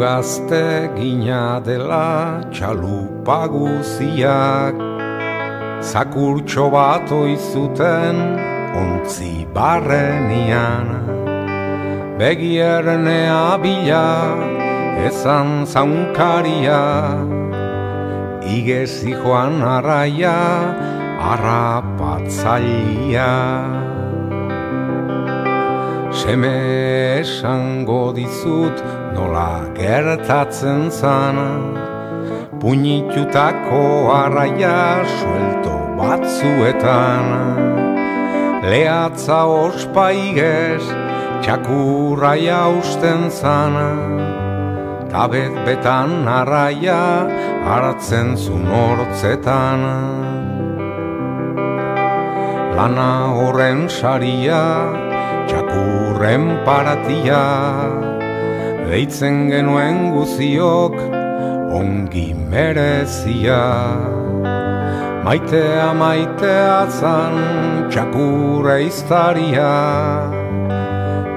gazte gina dela txalupa guziak Zakurtxo bat oizuten ontzi barrenian. Begiernea bila ezan zaunkaria Igezi joan arraia harrapatzaia Seme esango dizut nola gertatzen zana Puñitutako arraia suelto batzuetan. Lehatza ospa igez txakurra jausten zana Tabet betan arraia hartzen zun hortzetan. Lana horren saria txakurren paratia. Deitzen genuen guziok ongi merezia. Maitea maitea zan txakurre iztaria.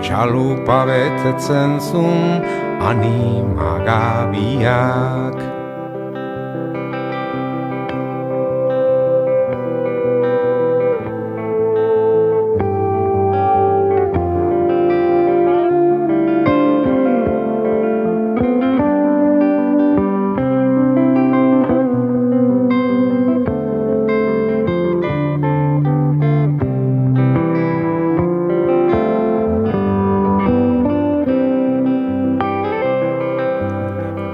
Txalupa betetzen zun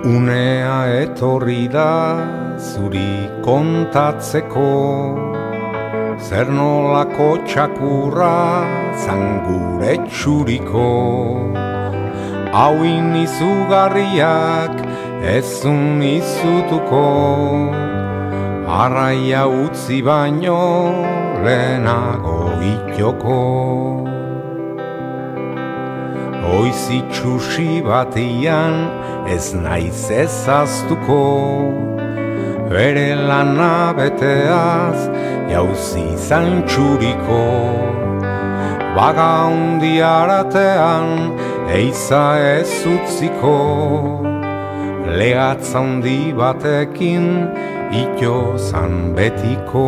animagabiak etorri da zuri kontatzeko. Zer nolako txakurra zangure txuriko? Hau inizugarriak ezun izutuko. Arraia utzi baino lehenago itxoko Oizi txusi batian ez naiz ezaztuko Bere lana beteaz jauzi zantxuriko Baga hundi aratean eiza ez utziko. Legatza hundi batekin ito zan betiko